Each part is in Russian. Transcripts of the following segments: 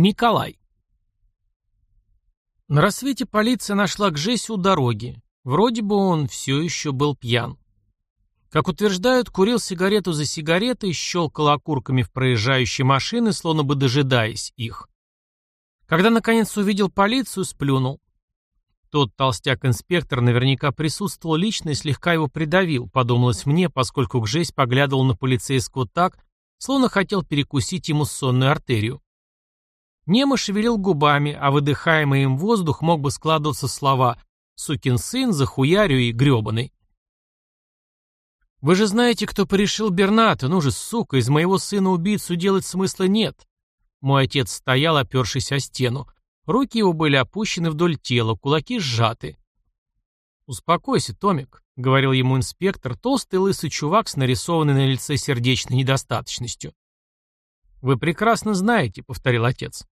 Николай. На рассвете полиция нашла Гжесь у дороги. Вроде бы он все еще был пьян. Как утверждают, курил сигарету за сигаретой, щелкал окурками в проезжающие машины, словно бы дожидаясь их. Когда наконец увидел полицию, сплюнул. Тот толстяк-инспектор наверняка присутствовал лично и слегка его придавил, подумалось мне, поскольку Гжесь поглядывал на полицейского так, словно хотел перекусить ему сонную артерию. Немо шевелил губами, а выдыхаемый им воздух мог бы складываться слова «сукин сын», «захуярю» и «гребаный». «Вы же знаете, кто порешил Берната, ну же, сука, из моего сына убийцу делать смысла нет». Мой отец стоял, опершись о стену. Руки его были опущены вдоль тела, кулаки сжаты. «Успокойся, Томик», — говорил ему инспектор, толстый лысый чувак с нарисованной на лице сердечной недостаточностью. «Вы прекрасно знаете», — повторил отец.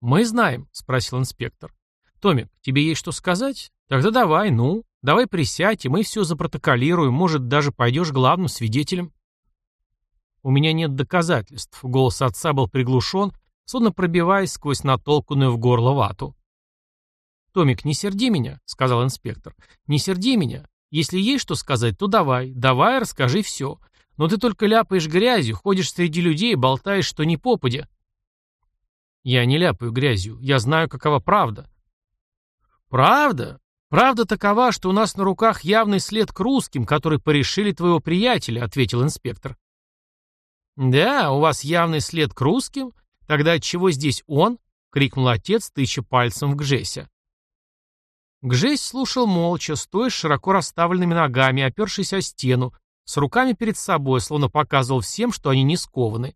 «Мы знаем», — спросил инспектор. «Томик, тебе есть что сказать? Тогда давай, ну, давай присядь, и мы все запротоколируем, может, даже пойдешь главным свидетелем». «У меня нет доказательств», — голос отца был приглушен, словно пробиваясь сквозь натолканную в горло вату. «Томик, не серди меня», — сказал инспектор. «Не серди меня. Если есть что сказать, то давай, давай, расскажи все. Но ты только ляпаешь грязью, ходишь среди людей болтаешь, что не попадя». Я не ляпаю грязью. Я знаю, какова правда. Правда? Правда такова, что у нас на руках явный след к русским, которые порешили твоего приятеля, ответил инспектор. Да, у вас явный след к русским? Тогда отчего здесь он? крикнул отец, тыча пальцем в Гжеся. Гжесь слушал молча, стоя с широко расставленными ногами, опершись о стену, с руками перед собой, словно показывал всем, что они не скованы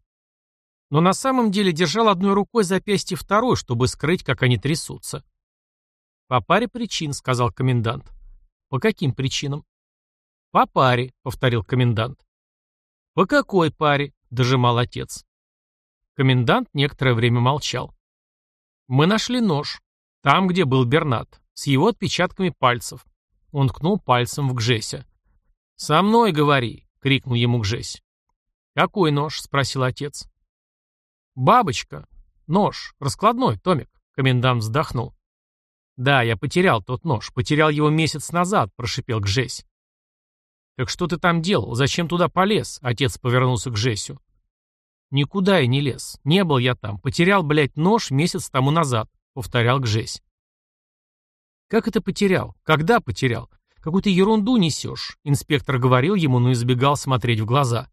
но на самом деле держал одной рукой запястье второй, чтобы скрыть, как они трясутся. «По паре причин», — сказал комендант. «По каким причинам?» «По паре», — повторил комендант. «По какой паре?» — дожимал отец. Комендант некоторое время молчал. «Мы нашли нож. Там, где был Бернат. С его отпечатками пальцев». Он ткнул пальцем в Гжеся. «Со мной говори!» — крикнул ему Гжесь. «Какой нож?» — спросил отец. «Бабочка! Нож! Раскладной, Томик!» Комендант вздохнул. «Да, я потерял тот нож. Потерял его месяц назад», — прошипел Гжесь. «Так что ты там делал? Зачем туда полез?» — отец повернулся к Жесю. «Никуда я не лез. Не был я там. Потерял, блядь, нож месяц тому назад», — повторял Гжесь. «Как это потерял? Когда потерял? Какую-то ерунду несешь», — инспектор говорил ему, но избегал смотреть в глаза.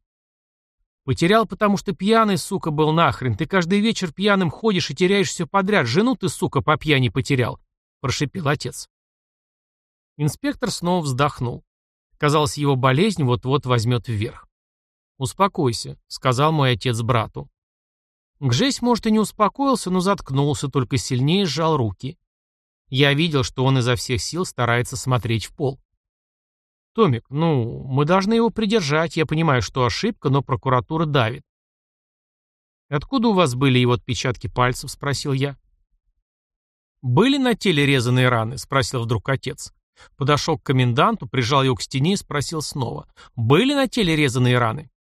Потерял, потому что пьяный, сука, был нахрен. Ты каждый вечер пьяным ходишь и теряешь все подряд. Жену ты, сука, по пьяни потерял. Прошипел отец. Инспектор снова вздохнул. Казалось, его болезнь вот-вот возьмет вверх. «Успокойся», — сказал мой отец брату. Гжесь, может, и не успокоился, но заткнулся, только сильнее сжал руки. Я видел, что он изо всех сил старается смотреть в пол. «Томик, ну, мы должны его придержать. Я понимаю, что ошибка, но прокуратура давит». «Откуда у вас были его отпечатки пальцев?» — спросил я. «Были на теле резаные раны?» — спросил вдруг отец. Подошел к коменданту, прижал его к стене и спросил снова. «Были на теле резаные раны?»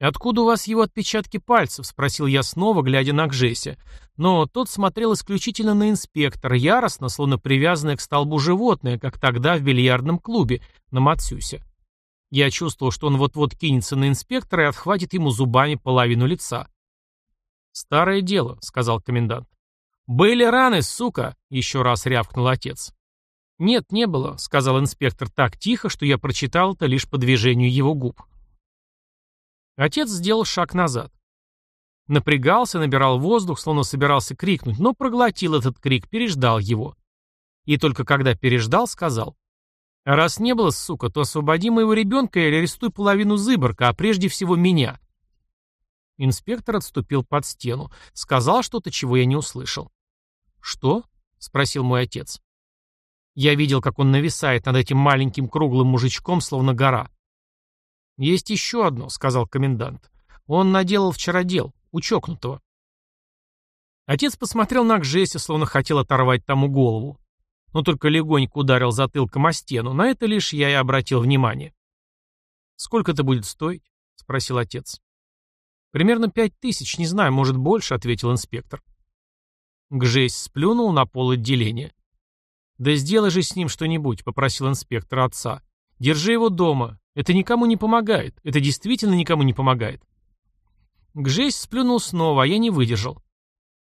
«Откуда у вас его отпечатки пальцев?» — спросил я снова, глядя на Гжеся. Но тот смотрел исключительно на инспектора, яростно, словно привязанное к столбу животное, как тогда в бильярдном клубе на Мацюсе. Я чувствовал, что он вот-вот кинется на инспектора и отхватит ему зубами половину лица. «Старое дело», — сказал комендант. «Были раны, сука!» — еще раз рявкнул отец. «Нет, не было», — сказал инспектор так тихо, что я прочитал это лишь по движению его губ. Отец сделал шаг назад. Напрягался, набирал воздух, словно собирался крикнуть, но проглотил этот крик, переждал его. И только когда переждал, сказал. «Раз не было, сука, то освободи моего ребенка или арестуй половину Зыборка, а прежде всего меня». Инспектор отступил под стену. Сказал что-то, чего я не услышал. «Что?» — спросил мой отец. Я видел, как он нависает над этим маленьким круглым мужичком, словно гора. «Есть еще одно», — сказал комендант. «Он наделал вчера дел, у чокнутого». Отец посмотрел на Гжеся, словно хотел оторвать тому голову. Но только легонько ударил затылком о стену. На это лишь я и обратил внимание. «Сколько это будет стоить?» — спросил отец. Примерно пять тысяч, не знаю, может больше, ответил инспектор. Гжесь сплюнул на пол отделения. «Да сделай же с ним что-нибудь», — попросил инспектор отца. «Держи его дома. Это никому не помогает. Это действительно никому не помогает». Гжесь сплюнул снова, а я не выдержал.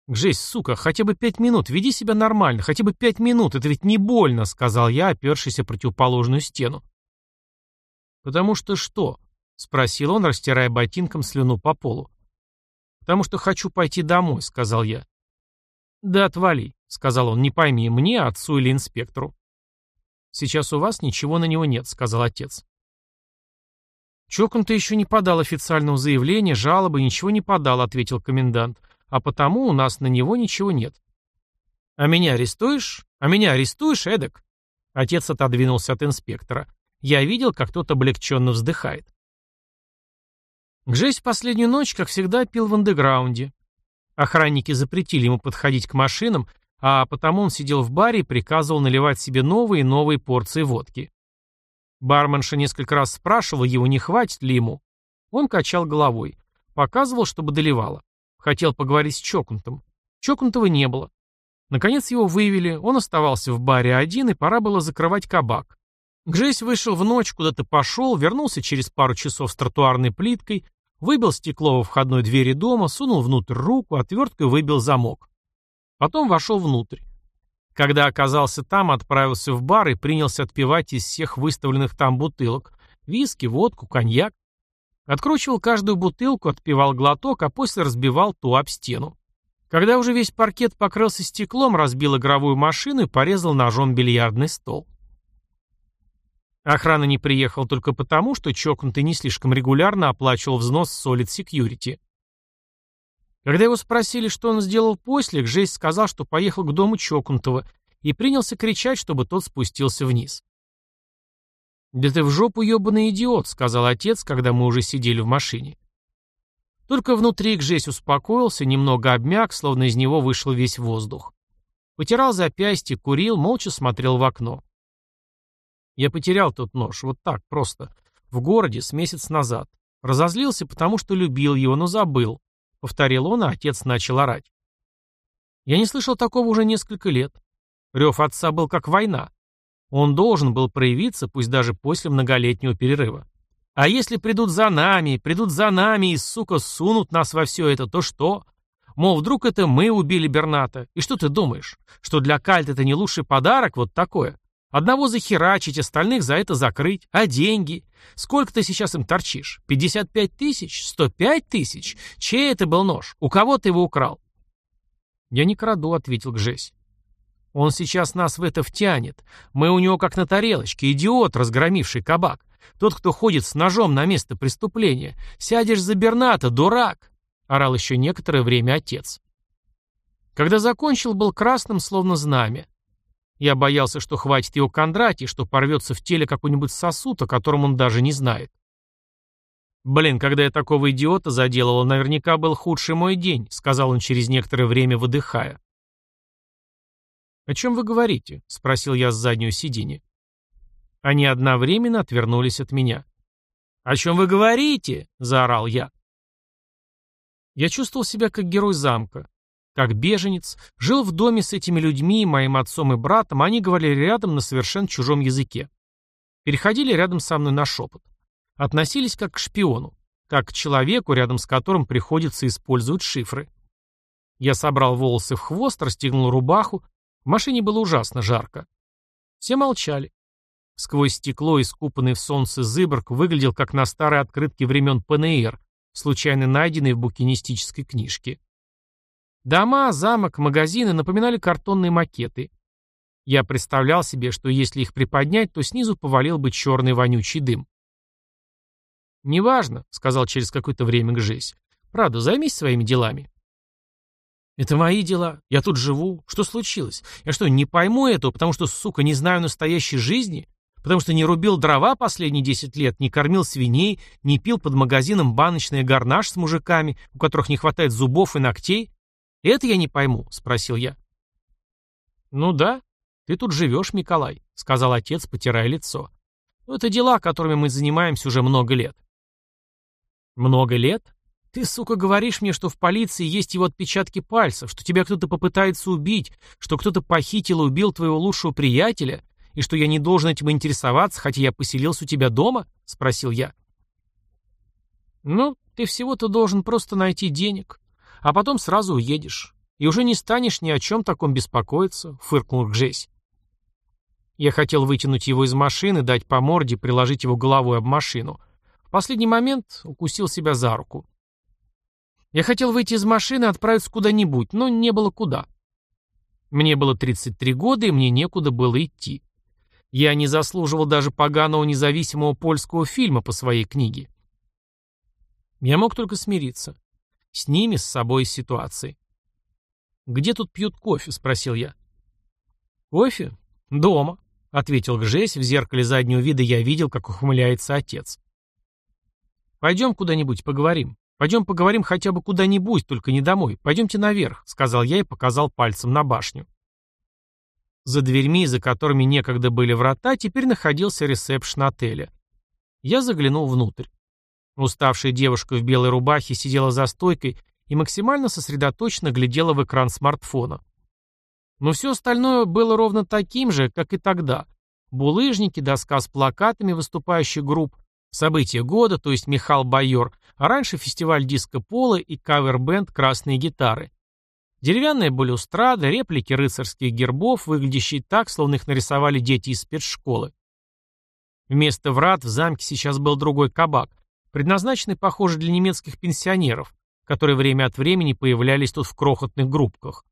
«Гжесь, сука, хотя бы пять минут, веди себя нормально, хотя бы пять минут, это ведь не больно», — сказал я, опершись о противоположную стену. «Потому что что?» — спросил он, растирая ботинком слюну по полу. «Потому что хочу пойти домой», — сказал я. «Да отвали», — сказал он, — «не пойми, мне, отцу или инспектору». «Сейчас у вас ничего на него нет», — сказал отец. «Чокнутый еще не подал официального заявления, жалобы, ничего не подал», — ответил комендант а потому у нас на него ничего нет. А меня арестуешь? А меня арестуешь, Эдак? Отец отодвинулся от инспектора. Я видел, как тот облегченно вздыхает. Гжесь в последнюю ночь, как всегда, пил в андеграунде. Охранники запретили ему подходить к машинам, а потому он сидел в баре и приказывал наливать себе новые и новые порции водки. Барменша несколько раз спрашивал его, не хватит ли ему. Он качал головой. Показывал, чтобы доливала. Хотел поговорить с Чокнутым. Чокнутого не было. Наконец его вывели, он оставался в баре один, и пора было закрывать кабак. Гжесь вышел в ночь, куда-то пошел, вернулся через пару часов с тротуарной плиткой, выбил стекло во входной двери дома, сунул внутрь руку, отверткой выбил замок. Потом вошел внутрь. Когда оказался там, отправился в бар и принялся отпивать из всех выставленных там бутылок. Виски, водку, коньяк. Откручивал каждую бутылку, отпивал глоток, а после разбивал ту об стену. Когда уже весь паркет покрылся стеклом, разбил игровую машину и порезал ножом бильярдный стол. Охрана не приехала только потому, что чокнутый не слишком регулярно оплачивал взнос Solid Security. Когда его спросили, что он сделал после, Гжесь сказал, что поехал к дому чокнутого и принялся кричать, чтобы тот спустился вниз. «Да ты в жопу ебаный идиот», — сказал отец, когда мы уже сидели в машине. Только внутри Гжесь успокоился, немного обмяк, словно из него вышел весь воздух. Потирал запястье, курил, молча смотрел в окно. Я потерял тот нож, вот так, просто. В городе, с месяц назад. Разозлился, потому что любил его, но забыл. Повторил он, а отец начал орать. Я не слышал такого уже несколько лет. Рев отца был как война. Он должен был проявиться, пусть даже после многолетнего перерыва. А если придут за нами, придут за нами и, сука, сунут нас во все это, то что? Мол, вдруг это мы убили Берната. И что ты думаешь? Что для Кальт это не лучший подарок? Вот такое. Одного захерачить, остальных за это закрыть. А деньги? Сколько ты сейчас им торчишь? 55 тысяч? 105 тысяч? Чей это был нож? У кого ты его украл? Я не краду, ответил Гжесь. Он сейчас нас в это втянет. Мы у него как на тарелочке, идиот, разгромивший кабак. Тот, кто ходит с ножом на место преступления. Сядешь за Берната, дурак!» — орал еще некоторое время отец. Когда закончил, был красным, словно знамя. Я боялся, что хватит его Кондратий, что порвется в теле какой-нибудь сосуд, о котором он даже не знает. «Блин, когда я такого идиота заделал, наверняка был худший мой день», — сказал он через некоторое время, выдыхая. «О чем вы говорите?» — спросил я с заднего сиденья. Они одновременно отвернулись от меня. «О чем вы говорите?» — заорал я. Я чувствовал себя как герой замка, как беженец, жил в доме с этими людьми, моим отцом и братом, они говорили рядом на совершенно чужом языке. Переходили рядом со мной на шепот. Относились как к шпиону, как к человеку, рядом с которым приходится использовать шифры. Я собрал волосы в хвост, расстегнул рубаху в машине было ужасно жарко. Все молчали. Сквозь стекло, искупанный в солнце зыборг, выглядел как на старой открытке времен ПНР, случайно найденной в букинистической книжке. Дома, замок, магазины напоминали картонные макеты. Я представлял себе, что если их приподнять, то снизу повалил бы черный вонючий дым. «Неважно», — сказал через какое-то время Гжесь. «Правда, займись своими делами». Это мои дела. Я тут живу. Что случилось? Я что, не пойму этого, потому что, сука, не знаю настоящей жизни? Потому что не рубил дрова последние десять лет, не кормил свиней, не пил под магазином баночный гарнаж с мужиками, у которых не хватает зубов и ногтей? Это я не пойму, спросил я. Ну да, ты тут живешь, Николай, сказал отец, потирая лицо. Ну, это дела, которыми мы занимаемся уже много лет. Много лет? Ты, сука, говоришь мне, что в полиции есть его отпечатки пальцев, что тебя кто-то попытается убить, что кто-то похитил и убил твоего лучшего приятеля, и что я не должен этим интересоваться, хотя я поселился у тебя дома?» — спросил я. «Ну, ты всего-то должен просто найти денег, а потом сразу уедешь, и уже не станешь ни о чем таком беспокоиться», — фыркнул Гжесь. Я хотел вытянуть его из машины, дать по морде, приложить его головой об машину. В последний момент укусил себя за руку. Я хотел выйти из машины и отправиться куда-нибудь, но не было куда. Мне было 33 года, и мне некуда было идти. Я не заслуживал даже поганого независимого польского фильма по своей книге. Я мог только смириться. С ними, с собой с ситуацией. «Где тут пьют кофе?» — спросил я. «Кофе? Дома», — ответил Гжесь. В зеркале заднего вида я видел, как ухмыляется отец. «Пойдем куда-нибудь поговорим. «Пойдем поговорим хотя бы куда-нибудь, только не домой. Пойдемте наверх», — сказал я и показал пальцем на башню. За дверьми, за которыми некогда были врата, теперь находился ресепшн отеля. Я заглянул внутрь. Уставшая девушка в белой рубахе сидела за стойкой и максимально сосредоточенно глядела в экран смартфона. Но все остальное было ровно таким же, как и тогда. Булыжники, доска с плакатами выступающих групп, События года, то есть Михал Байор, а раньше фестиваль диско-пола и кавер-бенд «Красные гитары». Деревянная балюстрада, реплики рыцарских гербов, выглядящие так, словно их нарисовали дети из спецшколы. Вместо врат в замке сейчас был другой кабак, предназначенный, похоже, для немецких пенсионеров, которые время от времени появлялись тут в крохотных группках.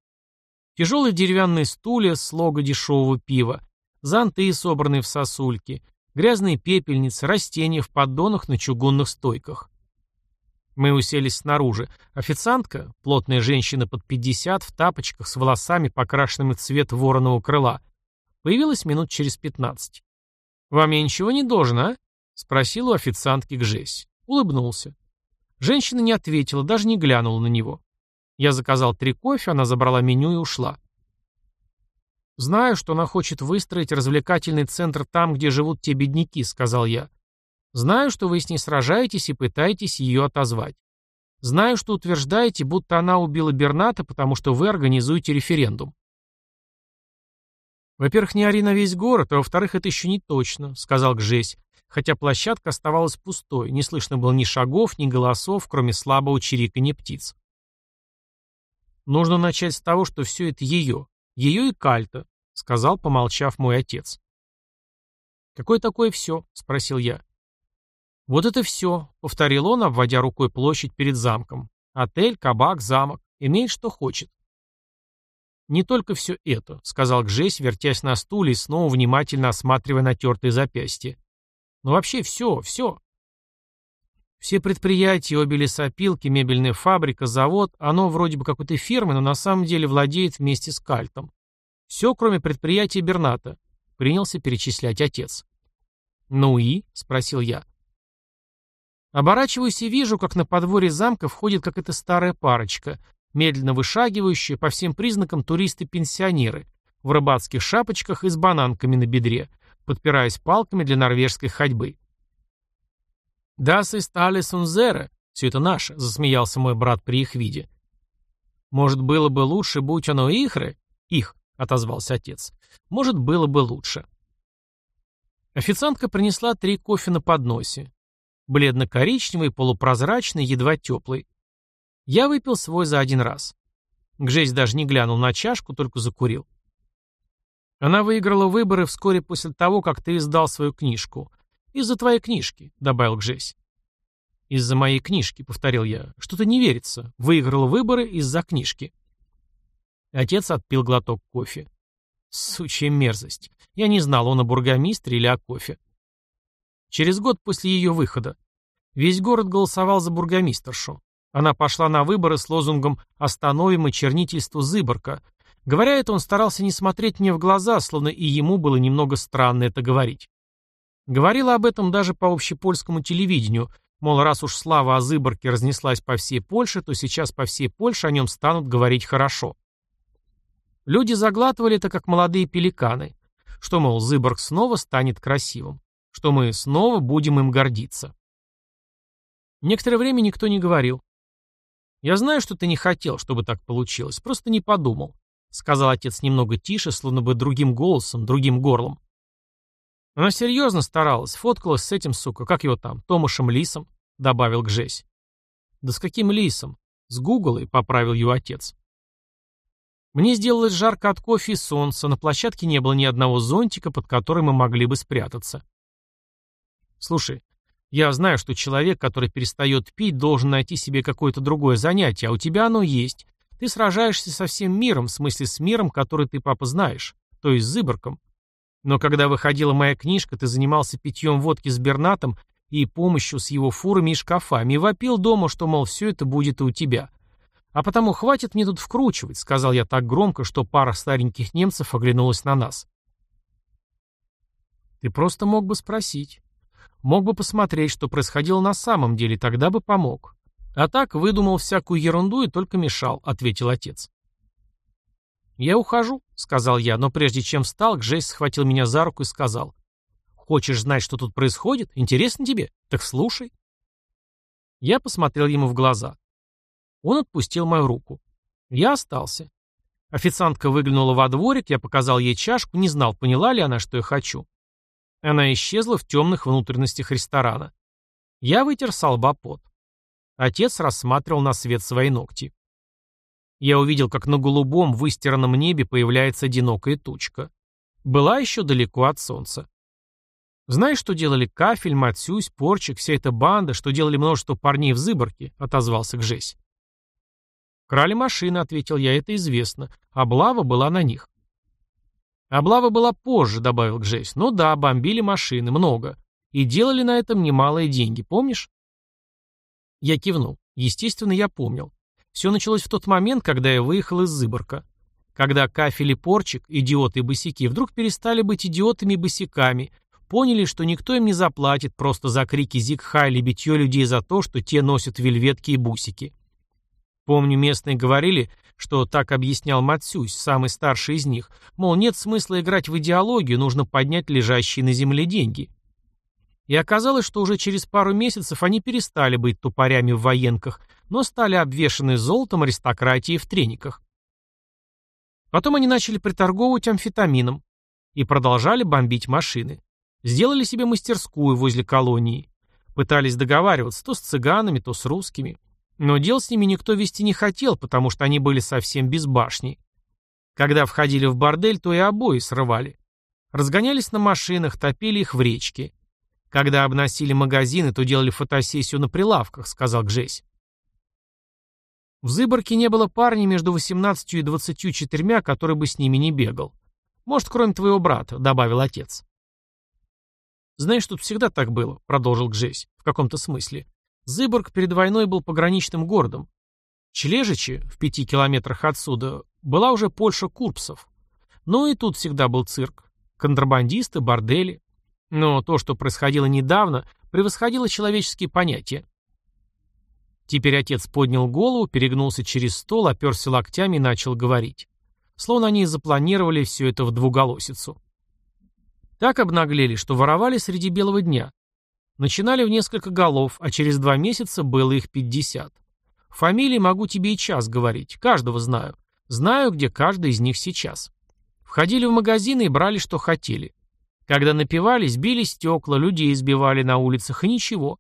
Тяжелые деревянные стулья с лого дешевого пива, зонты, собранные в сосульки, грязные пепельницы, растения в поддонах на чугунных стойках. Мы уселись снаружи. Официантка, плотная женщина под 50, в тапочках, с волосами, покрашенными в цвет вороного крыла, появилась минут через 15. «Вам я ничего не должен, а?» — спросил у официантки Гжесь. Улыбнулся. Женщина не ответила, даже не глянула на него. Я заказал три кофе, она забрала меню и ушла. «Знаю, что она хочет выстроить развлекательный центр там, где живут те бедняки», — сказал я. «Знаю, что вы с ней сражаетесь и пытаетесь ее отозвать. Знаю, что утверждаете, будто она убила Берната, потому что вы организуете референдум». «Во-первых, не ори на весь город, а во-вторых, это еще не точно», — сказал Гжесь, хотя площадка оставалась пустой, не слышно было ни шагов, ни голосов, кроме слабого чириканья птиц. Нужно начать с того, что все это ее, ее и Кальта, сказал, помолчав мой отец. «Какое такое все?» — спросил я. «Вот это все», — повторил он, обводя рукой площадь перед замком. «Отель, кабак, замок. Имеет, что хочет». «Не только все это», — сказал Гжесь, вертясь на стуле и снова внимательно осматривая натертые запястья. «Но вообще все, все». Все предприятия, обе лесопилки, мебельная фабрика, завод, оно вроде бы какой-то фирмы, но на самом деле владеет вместе с Кальтом. Все, кроме предприятия Берната, принялся перечислять отец. «Ну и?» — спросил я. Оборачиваюсь и вижу, как на подворье замка входит какая-то старая парочка, медленно вышагивающая, по всем признакам туристы-пенсионеры, в рыбацких шапочках и с бананками на бедре, подпираясь палками для норвежской ходьбы. «Das ist alles unsere», «Все это наше», — засмеялся мой брат при их виде. «Может, было бы лучше, будь оно ихры?» «Их», — отозвался отец. «Может, было бы лучше». Официантка принесла три кофе на подносе. Бледно-коричневый, полупрозрачный, едва теплый. Я выпил свой за один раз. Гжесь даже не глянул на чашку, только закурил. Она выиграла выборы вскоре после того, как ты издал свою книжку. «Из-за твоей книжки», — добавил Гжесь. «Из-за моей книжки», — повторил я. «Что-то не верится. Выиграл выборы из-за книжки». Отец отпил глоток кофе. Сучья мерзость. Я не знал, он о бургомистре или о кофе. Через год после ее выхода. Весь город голосовал за бургомистершу. Она пошла на выборы с лозунгом «Остановим и чернительство Зыборка». Говоря это, он старался не смотреть мне в глаза, словно и ему было немного странно это говорить. Говорила об этом даже по общепольскому телевидению, мол, раз уж слава о Зыборке разнеслась по всей Польше, то сейчас по всей Польше о нем станут говорить хорошо. Люди заглатывали это как молодые пеликаны, что, мол, Зыборг снова станет красивым, что мы снова будем им гордиться. Некоторое время никто не говорил. «Я знаю, что ты не хотел, чтобы так получилось, просто не подумал», — сказал отец немного тише, словно бы другим голосом, другим горлом. «Она серьезно старалась, фоткалась с этим, сука, как его там, Томашем Лисом», — добавил Гжесь. «Да с каким Лисом?» «С Гуглой», — поправил его отец. Мне сделалось жарко от кофе и солнца, на площадке не было ни одного зонтика, под который мы могли бы спрятаться. «Слушай, я знаю, что человек, который перестает пить, должен найти себе какое-то другое занятие, а у тебя оно есть. Ты сражаешься со всем миром, в смысле с миром, который ты, папа, знаешь, то есть с Зыборком. Но когда выходила моя книжка, ты занимался питьем водки с Бернатом и помощью с его фурами и шкафами, и вопил дома, что, мол, все это будет и у тебя. А потому хватит мне тут вкручивать, сказал я так громко, что пара стареньких немцев оглянулась на нас. Ты просто мог бы спросить. Мог бы посмотреть, что происходило на самом деле, тогда бы помог. А так выдумал всякую ерунду и только мешал, ответил отец. «Я ухожу», — сказал я, но прежде чем встал, Гжесь схватил меня за руку и сказал. «Хочешь знать, что тут происходит? Интересно тебе? Так слушай». Я посмотрел ему в глаза. Он отпустил мою руку. Я остался. Официантка выглянула во дворик, я показал ей чашку, не знал, поняла ли она, что я хочу. Она исчезла в темных внутренностях ресторана. Я вытер с лба пот. Отец рассматривал на свет свои ногти. Я увидел, как на голубом, выстиранном небе появляется одинокая тучка. Была еще далеко от солнца. «Знаешь, что делали Кафель, Матсюсь, Порчик, вся эта банда, что делали множество парней в Зыборке?» — отозвался Гжесь. «Крали машины», — ответил я, — «это известно. Облава была на них». Облава была позже, добавил Гжесь. Ну да, бомбили машины, много. И делали на этом немалые деньги, помнишь? Я кивнул. Естественно, я помнил. Все началось в тот момент, когда я выехал из Зыборка. Когда Кафель и Порчик, идиоты и босяки, вдруг перестали быть идиотами и босяками, поняли, что никто им не заплатит просто за крики Зигха или битье людей за то, что те носят вельветки и бусики. Помню, местные говорили, что так объяснял Мацюсь, самый старший из них, мол, нет смысла играть в идеологию, нужно поднять лежащие на земле деньги. И оказалось, что уже через пару месяцев они перестали быть тупорями в военках, но стали обвешаны золотом аристократии в трениках. Потом они начали приторговывать амфетамином и продолжали бомбить машины. Сделали себе мастерскую возле колонии. Пытались договариваться то с цыганами, то с русскими. Но дел с ними никто вести не хотел, потому что они были совсем без башни. Когда входили в бордель, то и обои срывали. Разгонялись на машинах, топили их в речке. Когда обносили магазины, то делали фотосессию на прилавках, сказал Гжесь. В Зыборке не было парня между 18 и 24, который бы с ними не бегал. Может, кроме твоего брата, добавил отец. Знаешь, тут всегда так было, продолжил Гжесь, в каком-то смысле. Зыборг перед войной был пограничным городом. Чележичи, в пяти километрах отсюда, была уже Польша Курпсов. Но и тут всегда был цирк. Контрабандисты, бордели. Но то, что происходило недавно, превосходило человеческие понятия. Теперь отец поднял голову, перегнулся через стол, оперся локтями и начал говорить. Словно они запланировали все это в двуголосицу. Так обнаглели, что воровали среди белого дня. Начинали в несколько голов, а через два месяца было их пятьдесят. Фамилии могу тебе и час говорить, каждого знаю. Знаю, где каждый из них сейчас. Входили в магазины и брали, что хотели. Когда напивались, били стекла, людей избивали на улицах, и ничего.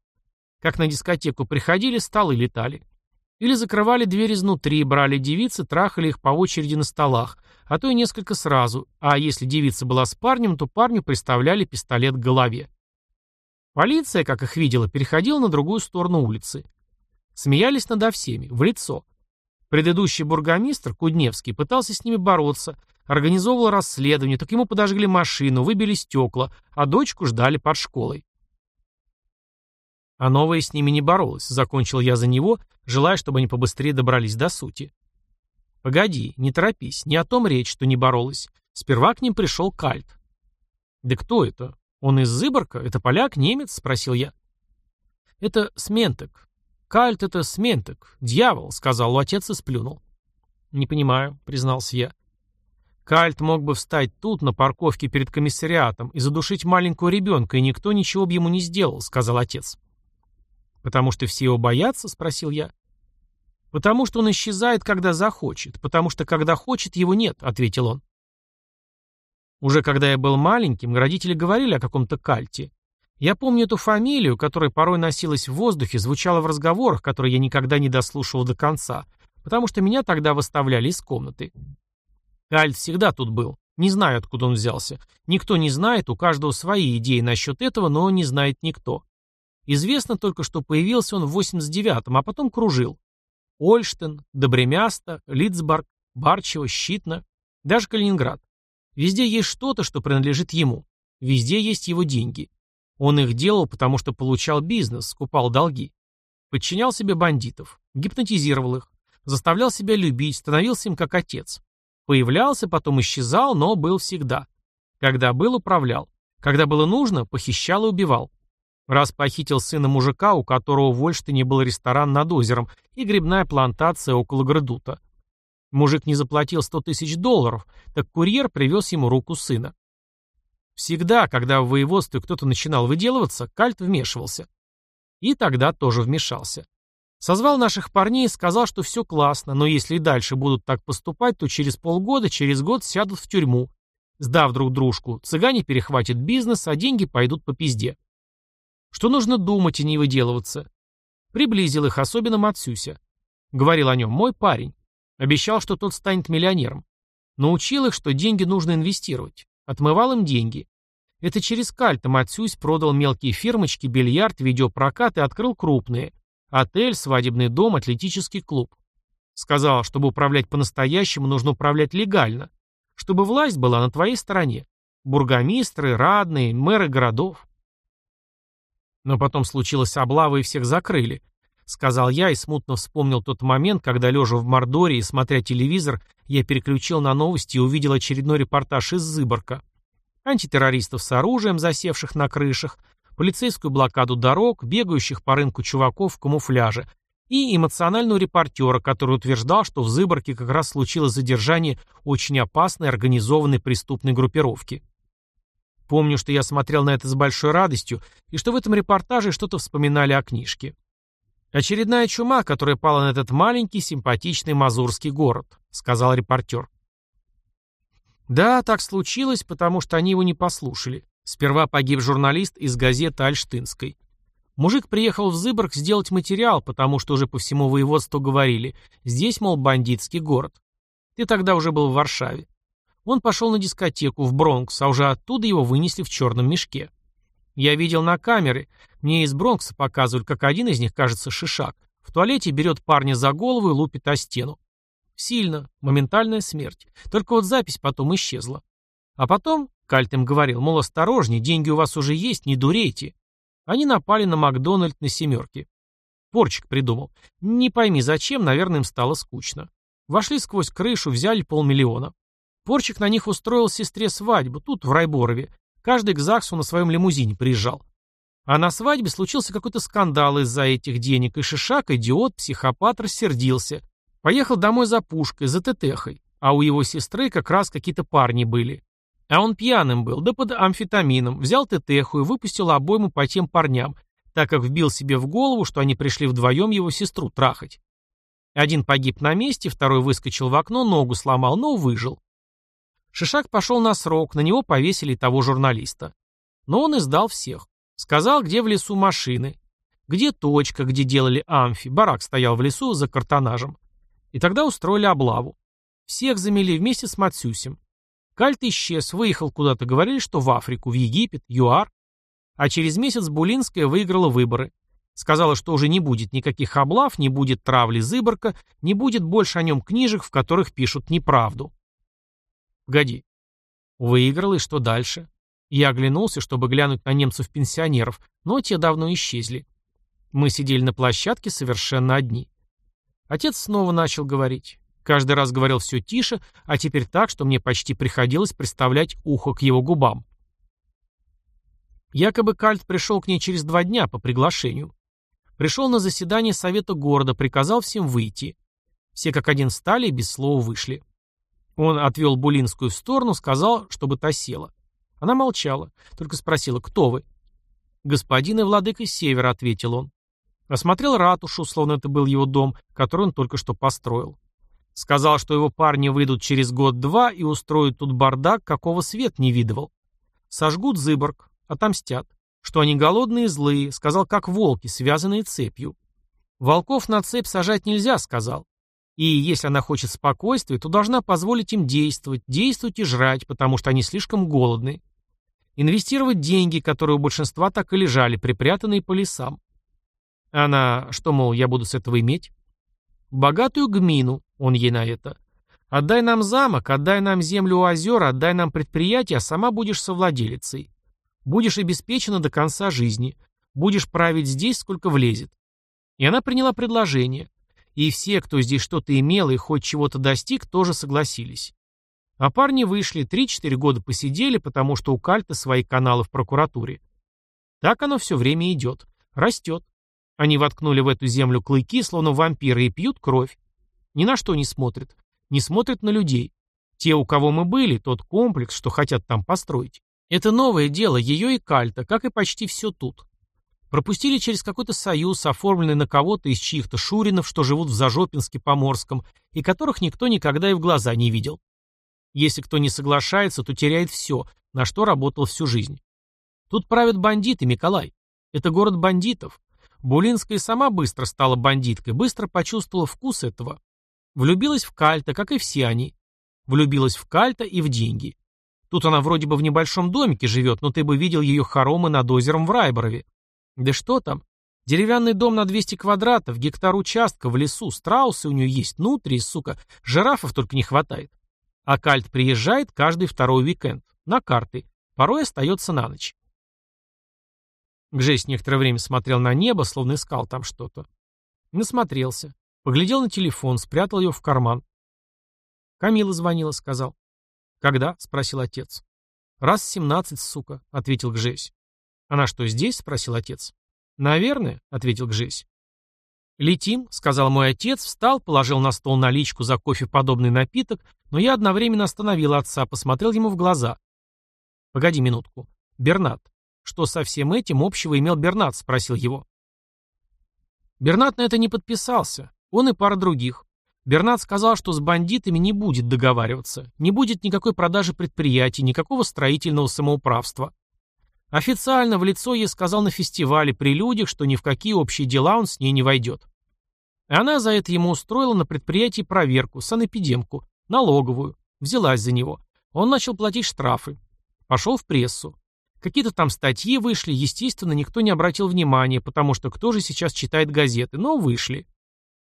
Как на дискотеку приходили, столы летали. Или закрывали дверь изнутри, брали девицы, трахали их по очереди на столах, а то и несколько сразу, а если девица была с парнем, то парню приставляли пистолет к голове. Полиция, как их видела, переходила на другую сторону улицы. Смеялись надо всеми, в лицо. Предыдущий бургомистр, Кудневский, пытался с ними бороться, организовывал расследование, так ему подожгли машину, выбили стекла, а дочку ждали под школой. А новая с ними не боролась, закончил я за него, желая, чтобы они побыстрее добрались до сути. Погоди, не торопись, не о том речь, что не боролась. Сперва к ним пришел Кальт. Да кто это? «Он из Зыборка? Это поляк, немец?» — спросил я. «Это Сментек. Кальт — это Сментек. Дьявол», — сказал отец и сплюнул. «Не понимаю», — признался я. Кальт мог бы встать тут, на парковке перед комиссариатом, и задушить маленького ребенка, и никто ничего бы ему не сделал, — сказал отец. «Потому что все его боятся?» — спросил я. «Потому что он исчезает, когда захочет, потому что когда хочет, его нет», — ответил он. Уже когда я был маленьким, родители говорили о каком-то кальте. Я помню эту фамилию, которая порой носилась в воздухе, звучала в разговорах, которые я никогда не дослушивал до конца, потому что меня тогда выставляли из комнаты. Кальт всегда тут был. Не знаю, откуда он взялся. Никто не знает, у каждого свои идеи насчет этого, но не знает никто. Известно только, что появился он в 89-м, а потом кружил. Ольштен, Добремяста, Литцбарг, Барчево, Щитно, даже Калининград. Везде есть что-то, что принадлежит ему. Везде есть его деньги. Он их делал, потому что получал бизнес, скупал долги. Подчинял себе бандитов, гипнотизировал их, заставлял себя любить, становился им как отец. Появлялся, потом исчезал, но был всегда. Когда был, управлял. Когда было нужно, похищал и убивал. Раз похитил сына мужика, у которого в Ольштине был ресторан над озером и грибная плантация около Градута. Мужик не заплатил 100 тысяч долларов, так курьер привез ему руку сына. Всегда, когда в воеводстве кто-то начинал выделываться, Кальт вмешивался. И тогда тоже вмешался. Созвал наших парней и сказал, что все классно, но если и дальше будут так поступать, то через полгода, через год сядут в тюрьму. Сдав друг дружку, цыгане перехватят бизнес, а деньги пойдут по пизде. Что нужно думать и не выделываться. Приблизил их, особенно Мацюся. Говорил о нем мой парень. Обещал, что тот станет миллионером. Научил их, что деньги нужно инвестировать. Отмывал им деньги. Это через кальта Мацюсь продал мелкие фирмочки, бильярд, видеопрокат и открыл крупные. Отель, свадебный дом, атлетический клуб. Сказал, чтобы управлять по-настоящему, нужно управлять легально. Чтобы власть была на твоей стороне. Бургомистры, радные, мэры городов. Но потом случилась облава и всех закрыли. Сказал я и смутно вспомнил тот момент, когда, лежа в Мордоре и смотря телевизор, я переключил на новости и увидел очередной репортаж из Зыборка. Антитеррористов с оружием, засевших на крышах, полицейскую блокаду дорог, бегающих по рынку чуваков в камуфляже и эмоционального репортера, который утверждал, что в Зыборке как раз случилось задержание очень опасной организованной преступной группировки. Помню, что я смотрел на это с большой радостью, и что в этом репортаже что-то вспоминали о книжке. «Очередная чума, которая пала на этот маленький, симпатичный мазурский город», — сказал репортер. Да, так случилось, потому что они его не послушали. Сперва погиб журналист из газеты «Альштинской». Мужик приехал в Зыборг сделать материал, потому что уже по всему воеводству говорили, здесь, мол, бандитский город. Ты тогда уже был в Варшаве. Он пошел на дискотеку в Бронкс, а уже оттуда его вынесли в черном мешке. Я видел на камеры, мне из Бронкса показывают, как один из них, кажется, шишак, в туалете берет парня за голову и лупит о стену. Сильно, моментальная смерть. Только вот запись потом исчезла. А потом Кальт им говорил, мол, осторожней, деньги у вас уже есть, не дурейте. Они напали на Макдональд на семерке. Порчик придумал. Не пойми зачем, наверное, им стало скучно. Вошли сквозь крышу, взяли полмиллиона. Порчик на них устроил сестре свадьбу, тут, в Райборове. Каждый к ЗАГСу на своем лимузине приезжал. А на свадьбе случился какой-то скандал из-за этих денег, и Шишак, идиот, психопат, рассердился. Поехал домой за пушкой, за тетехой. А у его сестры как раз какие-то парни были. А он пьяным был, да под амфетамином, взял тетеху и выпустил обойму по тем парням, так как вбил себе в голову, что они пришли вдвоем его сестру трахать. Один погиб на месте, второй выскочил в окно, ногу сломал, но выжил. Шишак пошел на срок, на него повесили того журналиста. Но он издал всех. Сказал, где в лесу машины, где точка, где делали амфи, барак стоял в лесу за картонажем. И тогда устроили облаву. Всех замели вместе с Мацюсем. Кальт исчез, выехал куда-то, говорили, что в Африку, в Египет, ЮАР. А через месяц Булинская выиграла выборы. Сказала, что уже не будет никаких облав, не будет травли Зыборка, не будет больше о нем книжек, в которых пишут неправду. Погоди. Выиграла, и что дальше? Я оглянулся, чтобы глянуть на немцев-пенсионеров, но те давно исчезли. Мы сидели на площадке совершенно одни. Отец снова начал говорить. Каждый раз говорил все тише, а теперь так, что мне почти приходилось представлять ухо к его губам. Якобы Кальт пришел к ней через два дня по приглашению. Пришел на заседание совета города, приказал всем выйти. Все как один встали и без слова вышли. Он отвел Булинскую в сторону, сказал, чтобы та села. Она молчала, только спросила, кто вы? «Господин и владыка Севера», — ответил он. Осмотрел ратушу, словно это был его дом, который он только что построил. Сказал, что его парни выйдут через год-два и устроят тут бардак, какого свет не видывал. Сожгут Зыборг, отомстят. Что они голодные и злые, сказал, как волки, связанные цепью. Волков на цепь сажать нельзя, сказал. И если она хочет спокойствия, то должна позволить им действовать, действовать и жрать, потому что они слишком голодны. Инвестировать деньги, которые у большинства так и лежали, припрятанные по лесам. Она, что, мол, я буду с этого иметь? Богатую гмину, он ей на это. Отдай нам замок, отдай нам землю у озера, отдай нам предприятие, а сама будешь совладелицей. Будешь обеспечена до конца жизни. Будешь править здесь, сколько влезет. И она приняла предложение. И все, кто здесь что-то имел и хоть чего-то достиг, тоже согласились. А парни вышли, 3-4 года посидели, потому что у Кальта свои каналы в прокуратуре. Так оно все время идет. Растет. Они воткнули в эту землю клыки, словно вампиры, и пьют кровь. Ни на что не смотрят. Не смотрят на людей. Те, у кого мы были, тот комплекс, что хотят там построить. Это новое дело, ее и Кальта, как и почти все тут. Пропустили через какой-то союз, оформленный на кого-то из чьих-то шуринов, что живут в Зажопинске-Поморском, и которых никто никогда и в глаза не видел. Если кто не соглашается, то теряет все, на что работал всю жизнь. Тут правят бандиты, Миколай. Это город бандитов. Булинская сама быстро стала бандиткой, быстро почувствовала вкус этого. Влюбилась в Кальта, как и все они. Влюбилась в Кальта и в деньги. Тут она вроде бы в небольшом домике живет, но ты бы видел ее хоромы над озером в Райборове. Да что там? Деревянный дом на 200 квадратов, гектар участка в лесу, страусы у нее есть, нутри, сука, жирафов только не хватает. А Кальт приезжает каждый второй уикенд. На карты. Порой остается на ночь. Гжесь некоторое время смотрел на небо, словно искал там что-то. Насмотрелся. Поглядел на телефон, спрятал его в карман. Камила звонила, сказал. «Когда?» — спросил отец. «Раз семнадцать, сука», — ответил Гжесь. «Она что, здесь?» — спросил отец. «Наверное», — ответил Гжесь. «Летим», — сказал мой отец, встал, положил на стол наличку за кофе подобный напиток, но я одновременно остановил отца, посмотрел ему в глаза. «Погоди минутку. Бернат. Что со всем этим общего имел Бернат?» — спросил его. Бернат на это не подписался. Он и пара других. Бернат сказал, что с бандитами не будет договариваться, не будет никакой продажи предприятий, никакого строительного самоуправства. Официально в лицо ей сказал на фестивале при людях, что ни в какие общие дела он с ней не войдет. Она за это ему устроила на предприятии проверку, санэпидемку, налоговую, взялась за него. Он начал платить штрафы. Пошел в прессу. Какие-то там статьи вышли, естественно, никто не обратил внимания, потому что кто же сейчас читает газеты, но вышли.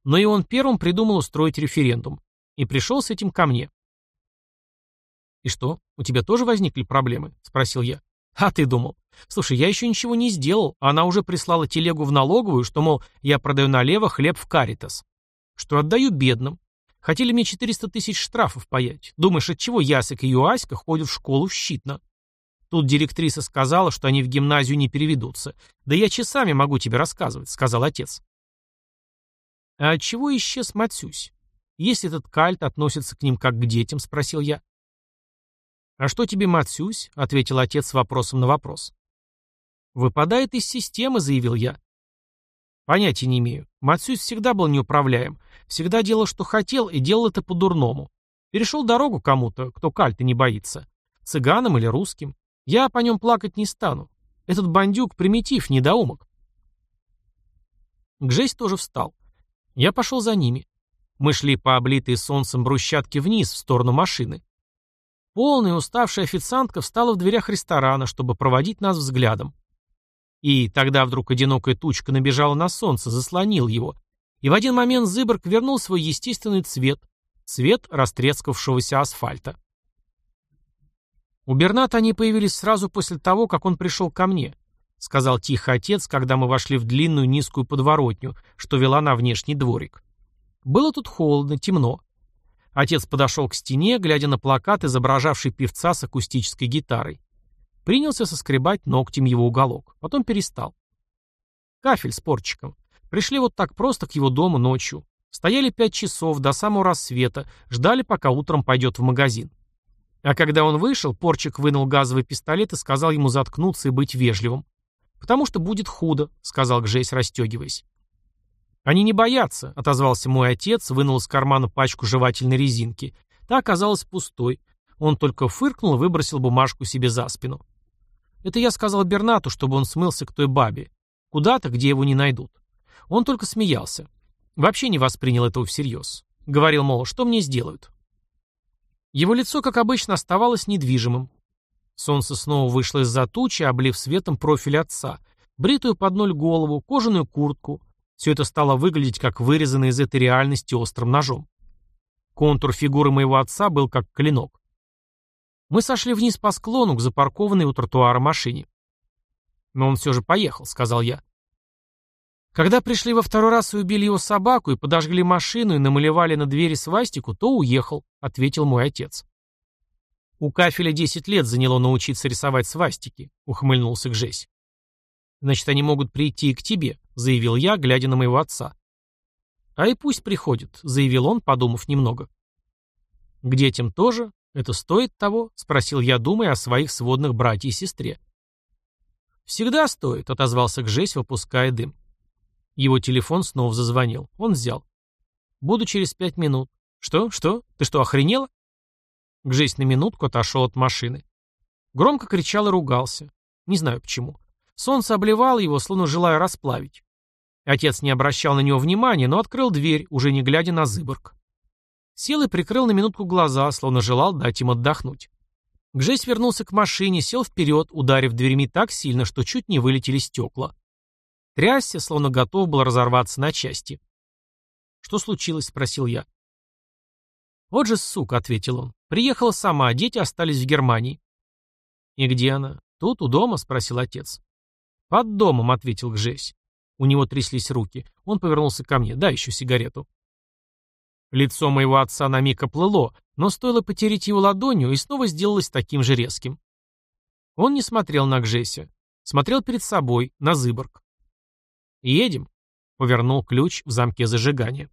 Но и он первым придумал устроить референдум. И пришел с этим ко мне. «И что, у тебя тоже возникли проблемы?» – спросил я. А ты думал? Слушай, я еще ничего не сделал, а она уже прислала телегу в налоговую, что, мол, я продаю налево хлеб в Каритас. Что отдаю бедным. Хотели мне 400 тысяч штрафов паять. Думаешь, от чего Ясик и Юаська ходят в школу щитно? Тут директриса сказала, что они в гимназию не переведутся. Да я часами могу тебе рассказывать, сказал отец. А чего исчез Матсюсь? Если этот кальт относится к ним как к детям, спросил я. «А что тебе, Матсюсь?» — ответил отец вопросом на вопрос. «Выпадает из системы», — заявил я. «Понятия не имею. Матсюсь всегда был неуправляем. Всегда делал, что хотел, и делал это по-дурному. Перешел дорогу кому-то, кто кальты не боится. Цыганам или русским. Я по нем плакать не стану. Этот бандюк — примитив, недоумок». Гжесь тоже встал. Я пошел за ними. Мы шли по облитой солнцем брусчатке вниз, в сторону машины. Полная уставшая официантка встала в дверях ресторана, чтобы проводить нас взглядом. И тогда вдруг одинокая тучка набежала на солнце, заслонил его. И в один момент Зыборг вернул свой естественный цвет, цвет растрескавшегося асфальта. У Берната они появились сразу после того, как он пришел ко мне, сказал тихо отец, когда мы вошли в длинную низкую подворотню, что вела на внешний дворик. Было тут холодно, темно. Отец подошел к стене, глядя на плакат, изображавший певца с акустической гитарой. Принялся соскребать ногтем его уголок. Потом перестал. Кафель с порчиком. Пришли вот так просто к его дому ночью. Стояли пять часов до самого рассвета, ждали, пока утром пойдет в магазин. А когда он вышел, Порчик вынул газовый пистолет и сказал ему заткнуться и быть вежливым. «Потому что будет худо», — сказал Гжесь, расстегиваясь. «Они не боятся», — отозвался мой отец, вынул из кармана пачку жевательной резинки. Та оказалась пустой. Он только фыркнул и выбросил бумажку себе за спину. Это я сказал Бернату, чтобы он смылся к той бабе. Куда-то, где его не найдут. Он только смеялся. Вообще не воспринял этого всерьез. Говорил, мол, что мне сделают? Его лицо, как обычно, оставалось недвижимым. Солнце снова вышло из-за тучи, облив светом профиль отца, бритую под ноль голову, кожаную куртку. Все это стало выглядеть, как вырезанное из этой реальности острым ножом. Контур фигуры моего отца был как клинок. Мы сошли вниз по склону к запаркованной у тротуара машине. «Но он все же поехал», — сказал я. Когда пришли во второй раз и убили его собаку, и подожгли машину, и намалевали на двери свастику, то уехал, — ответил мой отец. «У Кафеля десять лет заняло научиться рисовать свастики», — ухмыльнулся Гжесь. «Значит, они могут прийти и к тебе», — заявил я, глядя на моего отца. «А и пусть приходят», — заявил он, подумав немного. «К детям тоже? Это стоит того?» — спросил я, думая о своих сводных братьях и сестре. «Всегда стоит», — отозвался Гжесь, выпуская дым. Его телефон снова зазвонил. Он взял. «Буду через пять минут». «Что? Что? Ты что, охренела?» Гжесь на минутку отошел от машины. Громко кричал и ругался. Не знаю почему. Солнце обливало его, словно желая расплавить. Отец не обращал на него внимания, но открыл дверь, уже не глядя на Зыборг. Сел и прикрыл на минутку глаза, словно желал дать им отдохнуть. Гжесь вернулся к машине, сел вперед, ударив дверьми так сильно, что чуть не вылетели стекла. Трясся, словно готов был разорваться на части. «Что случилось?» — спросил я. «Вот же сука», — ответил он. «Приехала сама, дети остались в Германии». «И где она? Тут, у дома?» — спросил отец. «Под домом», — ответил Гжесь. У него тряслись руки. Он повернулся ко мне. «Дай еще сигарету». Лицо моего отца на миг оплыло, но стоило потереть его ладонью, и снова сделалось таким же резким. Он не смотрел на Гжеся. Смотрел перед собой, на Зыборг. «Едем», — повернул ключ в замке зажигания.